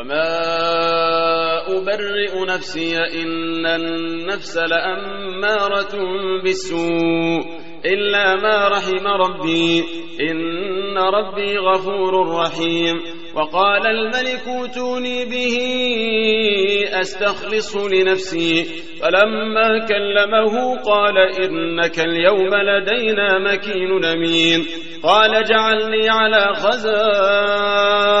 وما أبرئ نفسي إن النفس لأمارة بالسوء إلا ما رحم ربي إن ربي غفور رحيم وقال الملك اوتوني به أستخلص لنفسي فلما كلمه قال إنك اليوم لدينا مكين أمين قال جعلني على خزائن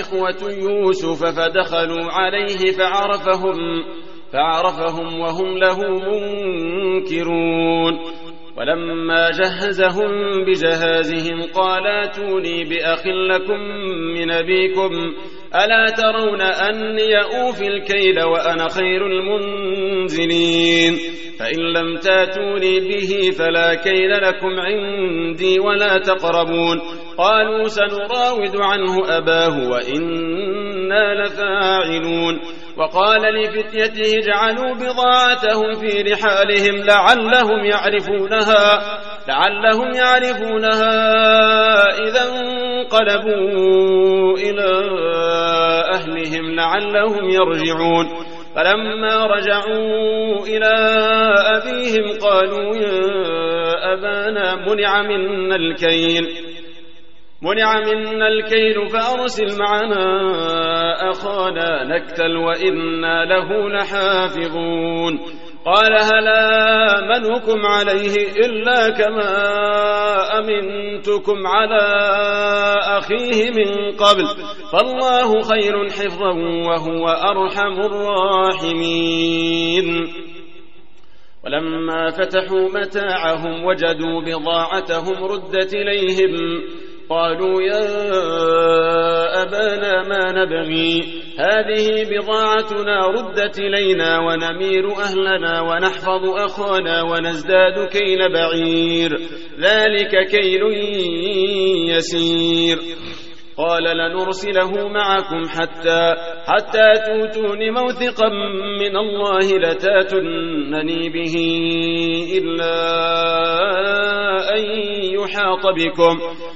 إخوة يوسف فدخلوا عليه فعرفهم فعرفهم وهم له منكرون. ولما جهزهم بجهازهم قال أتوني بأخ لكم من أبيكم ألا ترون أني أوفي الكيل وأنا خير المنزلين؟ فإن لم تاتوني به فلا كيل لكم عندي ولا تقربون. قالوا سنراود عنه أباه وإنا لفاعلون. وقال لفتيته اجعلوا بضاعتهم في رحالهم لعلهم يعرفونها لعلهم يعرفونها إذا انقلبوا إلى أهلهم لعلهم يرجعون. فلما رجعوا إلى أبيهم قالوا يا أبانا منع منا الكيل. منع منا الكيل فأرسل معنا أخانا نكتل وإنا له لحافظون. قال هل آمنكم عليه إلا كما أمنتكم على أخيه من قبل؟ فالله خير حفظا وهو أرحم الراحمين. ولما فتحوا متاعهم وجدوا بضاعتهم ردت إليهم. قالوا يا أبانا ما نبغي؟ هذه بضاعتنا ردت إلينا ونمير أهلنا ونحفظ أخانا ونزداد كيل بعير. ذلك كيل يسير. قال لنرسله معكم حتى حتى توتون موثقا من الله لتاتنني به إلا أن يحاط بكم.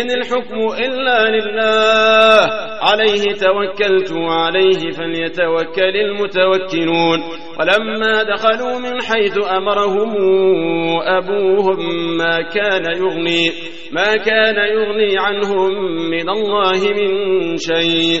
إن الحكم إلا لله. عليه توكلت عليه فليتوكل المتوكلون. ولما دخلوا من حيث أمرهم أبوهم ما كان يغني ما كان يغني عنهم من الله من شيء.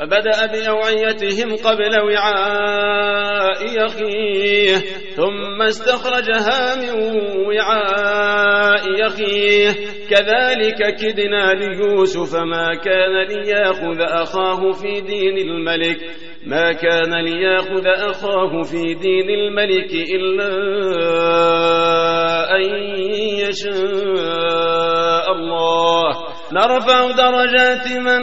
فبدأ بأوعيتهم قبل وعاء أخيه ثم استخرجها من وعاء أخيه كذلك كدنا ليوسف ما كان ليأخذ أخاه في دين الملك ما كان ليأخذ أخاه في دين الملك إلا أن يشاء الله. نرفع درجات من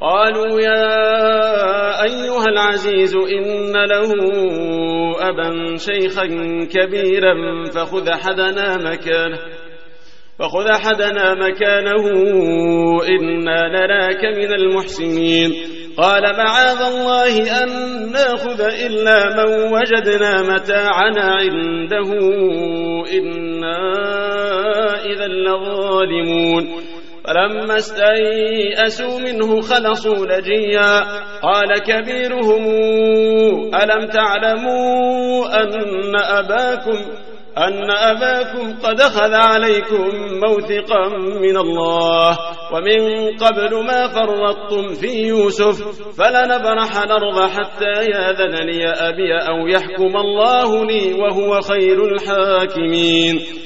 قالوا يا أيها العزيز إن له أبا شيخا كبيرا فخذ حدنا مكانه فخذ أحدنا مكانه إنا نراك من المحسنين. قال معاذ الله أن نأخذ إلا من وجدنا متاعنا عنده إنا إذا لظالمون. فلما استيئسوا منه خلصوا نجيا قال كبيرهم ألم تعلموا أن أباكم أن أباكم قد أخذ عليكم موثقا من الله ومن قبل ما فرطتم في يوسف فلنبرح الأرض حتى ياذن لي أبي أو يحكم الله لي وهو خير الحاكمين.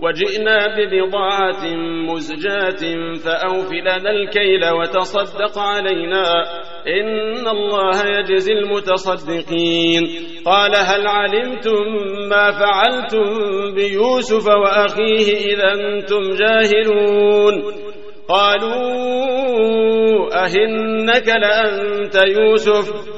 وجئنا ببضاعة مزجاة فأوف لنا الكيل وتصدق علينا. إن الله يجزي المتصدقين. قال هل علمتم ما فعلتم بيوسف وأخيه إذا أنتم جاهلون؟ قالوا أهنك لأنت يوسف.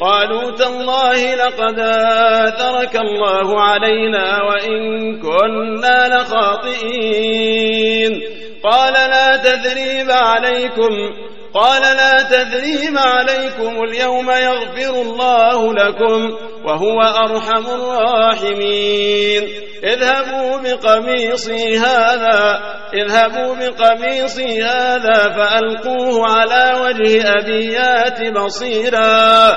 قالوا تالله لقد آثرك الله علينا وإن كنا لخاطئين. قال لا تذريب عليكم قال لا تذريب عليكم اليوم يغفر الله لكم وهو أرحم الراحمين. اذهبوا بقميصي هذا اذهبوا بقميصي هذا فألقوه على وجه أبيات بصيرا.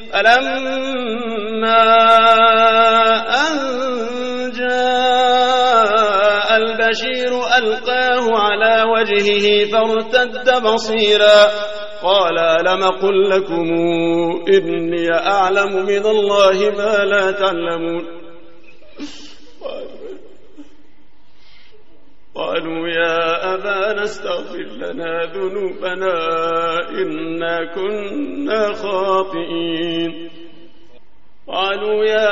فلما أن جاء البشير ألقاه على وجهه فارتد بصيرا قال لم قل لكم إني أعلم من الله ما لا تعلمون قالوا يا أبانا استغفر لنا ذنوبنا إنا كنا خاطئين. قالوا يا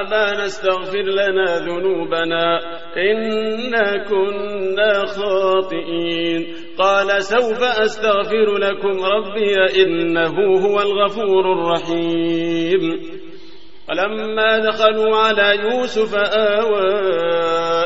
أبانا استغفر لنا ذنوبنا إنا كنا خاطئين. قال سوف أستغفر لكم ربي إنه هو الغفور الرحيم. فلما دخلوا على يوسف آوى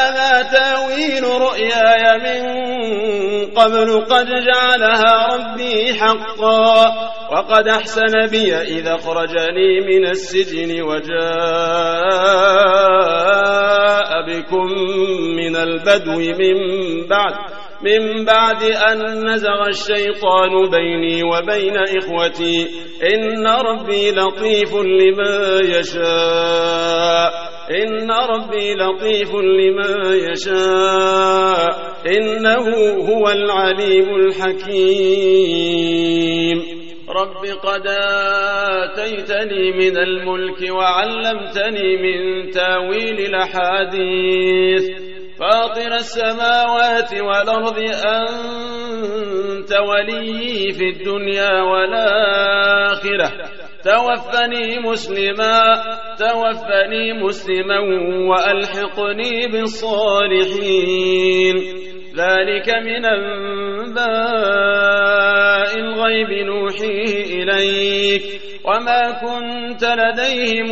هذا تأويل رؤياي من قبل قد جعلها ربي حقا وقد أحسن بي إذا أخرجني من السجن وجاء بكم من البدو من بعد من بعد أن نزغ الشيطان بيني وبين إخوتي إن ربي لطيف لما يشاء. إن ربي لطيف لما يشاء. إنه هو العليم الحكيم. رب قد آتيتني من الملك وعلمتني من تأويل الأحاديث. فاطر السماوات والأرض أنت ولي في الدنيا والآخرة. توفني مسلما توفني مسلما وألحقني بالصالحين. ذلك من أنباء الغيب نوحيه إليك. وما كنت لديهم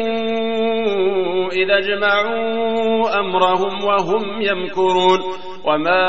إذا اجمعوا أمرهم وهم يمكرون. وما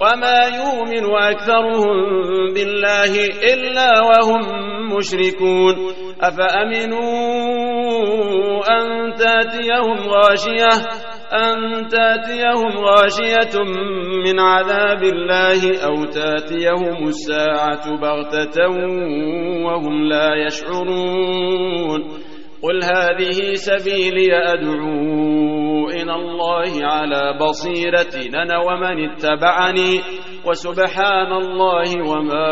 وما يؤمن أكثرهم بالله إلا وهم مشركون أفأمنوا أن تاتيهم غاشية أن تاتيهم غاشية من عذاب الله أو تاتيهم الساعة بغتة وهم لا يشعرون قل هذه سبيلي أدعو الله على بصيرة أنا ومن اتبعني وسبحان الله وما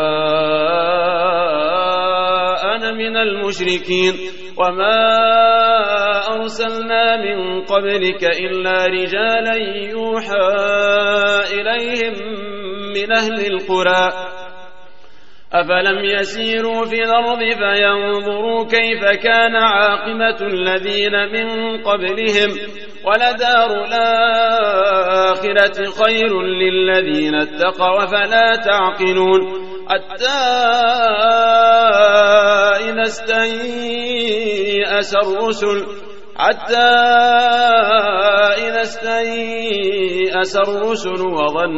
أنا من المشركين وما أرسلنا من قبلك إلا رجالا يوحى إليهم من أهل القرى. أفلم يسيروا في الأرض فينظروا كيف كان عاقبة الذين من قبلهم. ولدار الآخرة خير للذين اتقوا فلا تعقلون. حتى إذا استيأس الرسل. حتى إذا استيأس الرسل وظنوا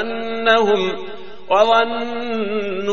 أنهم وظنوا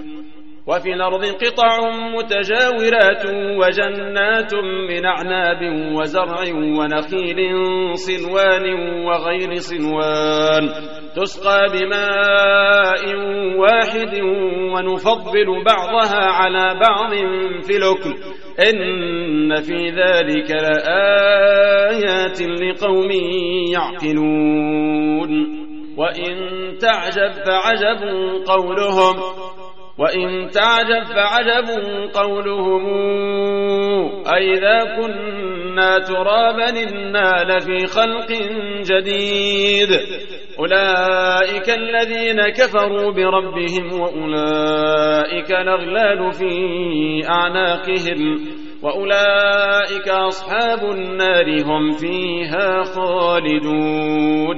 وفي الأرض قطع متجاورات وجنات من أعناب وزرع ونخيل صنوان وغير صنوان تسقى بماء واحد ونفضل بعضها على بعض في الأكل. إن في ذلك لآيات لقوم يعقلون. وإن تعجب فعجب قولهم. وإن تعجب فعجب قولهم. أئذا كنا ترابا إنا لفي خلق جديد. أولئك الذين كفروا بربهم وأولئك الأغلال في أعناقهم. وأولئك أصحاب النار هم فيها خالدون.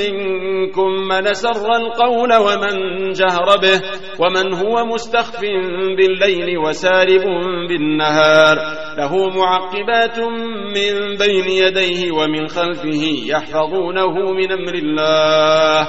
منكم من سر القول ومن جهر به ومن هو مستخف بالليل وسارب بالنهار. له معقبات من بين يديه ومن خلفه يحفظونه من أمر الله.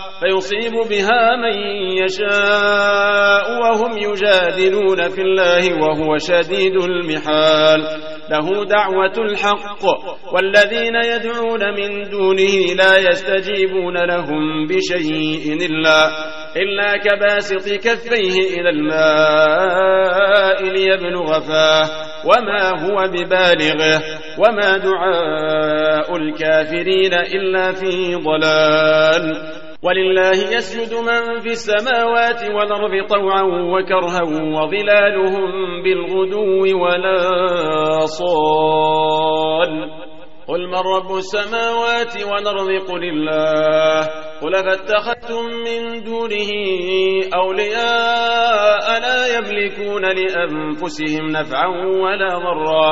فيصيب بها من يشاء وهم يجادلون في الله وهو شديد المحال. له دعوة الحق والذين يدعون من دونه لا يستجيبون لهم بشيء إلا, إلا كباسط كفيه إلى الماء ليبلغ فاه. وما هو ببالغه وما دعاء الكافرين إلا في ضلال. ولله يسجد من في السماوات والأرض طوعا وكرها وظلالهم بالغدو ولا صال. قل من رب السماوات والأرض؟ قل الله. قل فاتخذتم من دونه أولياء لا يملكون لأنفسهم نفعا ولا ضرا.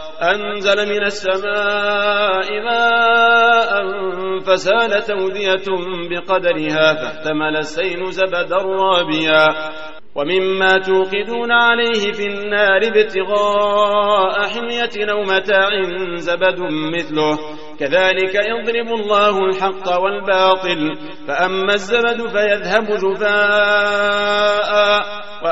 أنزل من السماء ماء فسال تودية بقدرها فاحتمل السيل زبدا رابيا. ومما توقدون عليه في النار ابتغاء حمية أو متاع زبد مثله. كذلك يضرب الله الحق والباطل فأما الزبد فيذهب جفاء.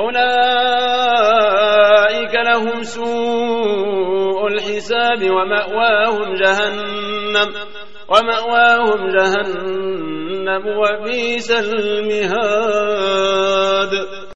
أولئك لهم سوء الحساب ومأواهم جهنم ومأواهم جهنم وبئس المهاد.